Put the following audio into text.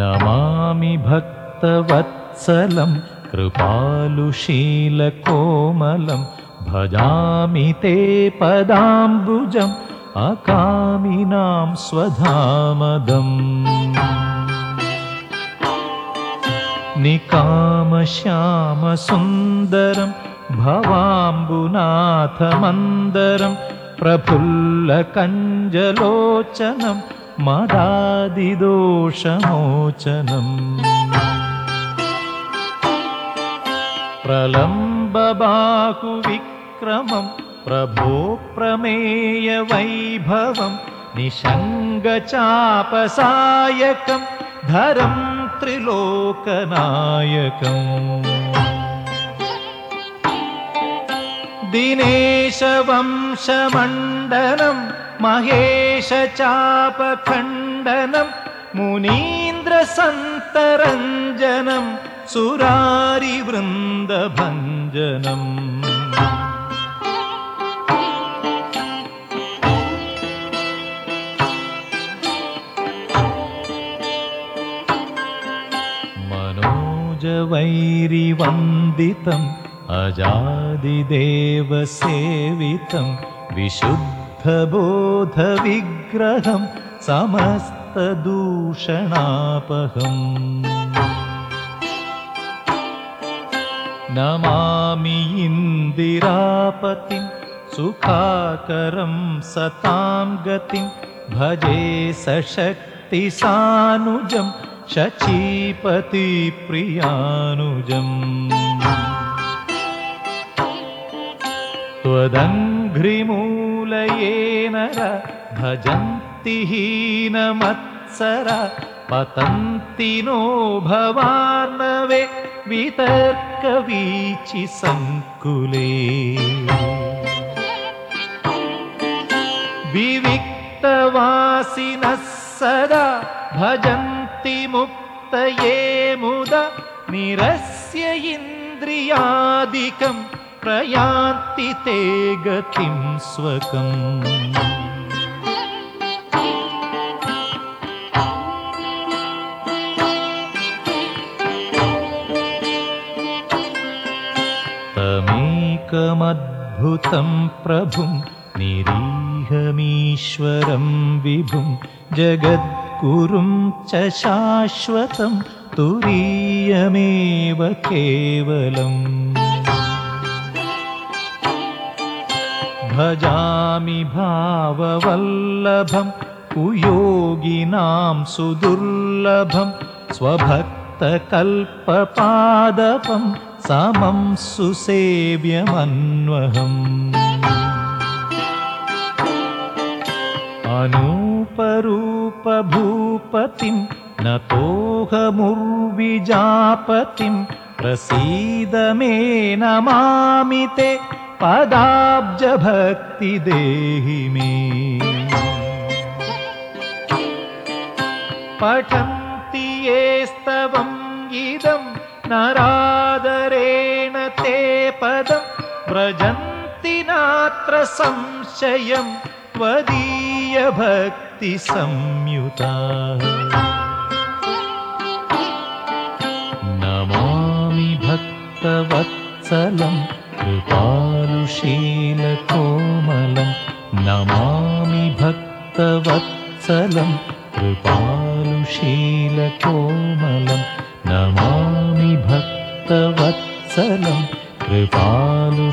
नमामि भक्तवत्सलं कृपालुशीलकोमलं भजामि ते पदाम्बुजम् अकामिनां स्वधामदम्। निकामश्यामसुन्दरं भवाम्बुनाथमन्दरं प्रफुल्लकञ्जलोचनं मदादिदोषमोचनम्। प्रलम्बबाहुविक्रमं प्रभो प्रमेयवैभवं निषङ्गचापसायकं धरं त्रिलोकनायकम्। दिनेशवंशमण्डनं महेशचापखण्डनं मुनीन्द्रसन्तरञ्जनं सुरारिवृन्दभञ्जनम् मनोजवैरिवन्दितम् अजादिदेवसेवितं विशुद्धबोधविग्रहं समस्तदूषणापहम् नमामि इन्दिरापतिं सुखाकरं सतां गतिं भजे सशक्तिसानुजं शचीपतिप्रियानुजम् त्वदङ्घ्रिमूलयेन भजन्ति हीनमत्सर पतन्ति नो भवानवे वितर्कवीचि सङ्कुले। विविक्तवासिनः सदा भजन्ति मुक्तये मुदा निरस्य इन्द्रियादिकम् प्रयान्ति ते गतिं स्वकम्। तमेकमद्भुतं प्रभुं निरीहमीश्वरं विभुं जगद्गुरुं च शाश्वतं तुरीयमेव केवलम् भजामि भाववल्लभं कुयोगिनां सुदुर्लभं स्वभक्तकल्पपादपं समं सुसेव्यमन्वहम् अनूपरूपभूपतिं नतोऽहमुर्विजापतिं प्रसीद मे नमामि ते पदाब्जभक्ति देहि मे। पठन्ति ये स्तवम् इदं नरादरेण ते पदं व्रजन्ति नात्र संशयं त्वदीयभक्तिसंयुता नमामि भक्तवत्सलम् कृपालुशीलकोमलं नमामि भक्तवत्सलं कृपालुशीलकोमलं नमामि भक्तवत्सलं कृपालुशीलकोमलम्